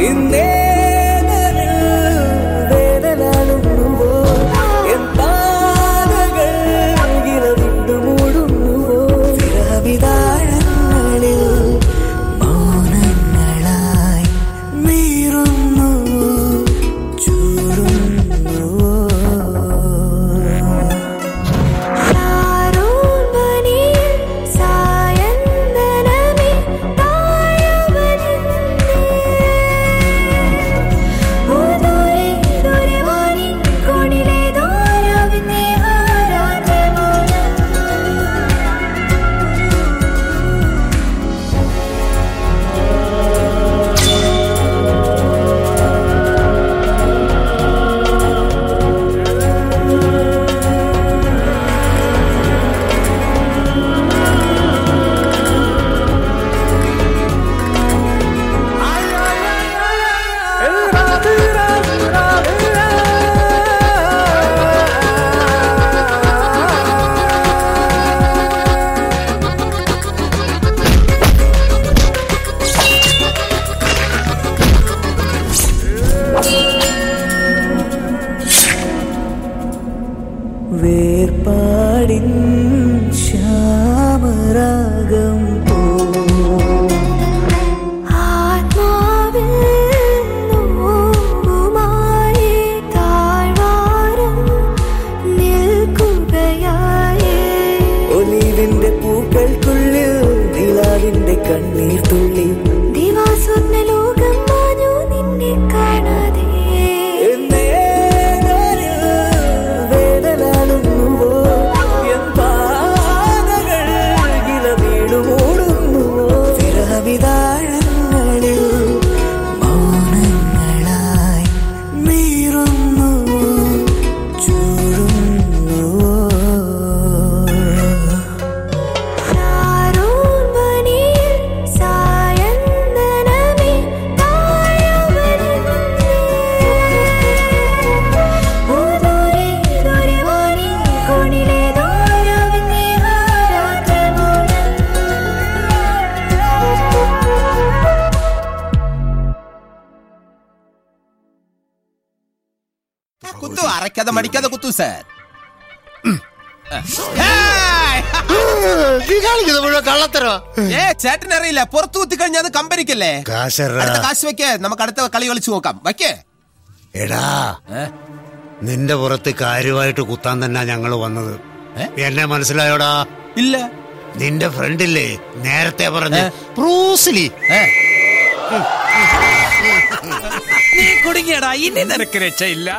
in there. ശ്യാമരാഗം പോ. ഒലിവിന്റെ പൂക്കൾക്കുള്ളിൽ നിലാവിന്റെ കണ്ണീർ കുത്തു അരയ്ക്കാതെ മടിക്കാതെ കുത്തു സാർ. നീ കാണിക്കുന്നത് മുഴുവൻ ഏ ചേട്ടൻ അറിയില്ല പുറത്തു കുത്തി കഴിഞ്ഞാൽ അത് കമ്പനിക്കല്ലേ? കാശ് വെക്കേ നമുക്ക് അടുത്ത കളി കളിച്ചു നോക്കാം. വയ്ക്കേ എടാ നിന്റെ പുറത്ത് കാര്യമായിട്ട് കുത്താൻ തന്നെ ഞങ്ങൾ വന്നത്? എന്നെ മനസ്സിലായോടാ? ഇല്ല. നിന്റെ ഫ്രണ്ടില്ലേ? നേരത്തെ പറഞ്ഞ പ്രൂസ്ലി ബ്രൂസ്ലി. നീ കുടുങ്ങിയടാ ഇനി നിനക്ക് രക്ഷയില്ല.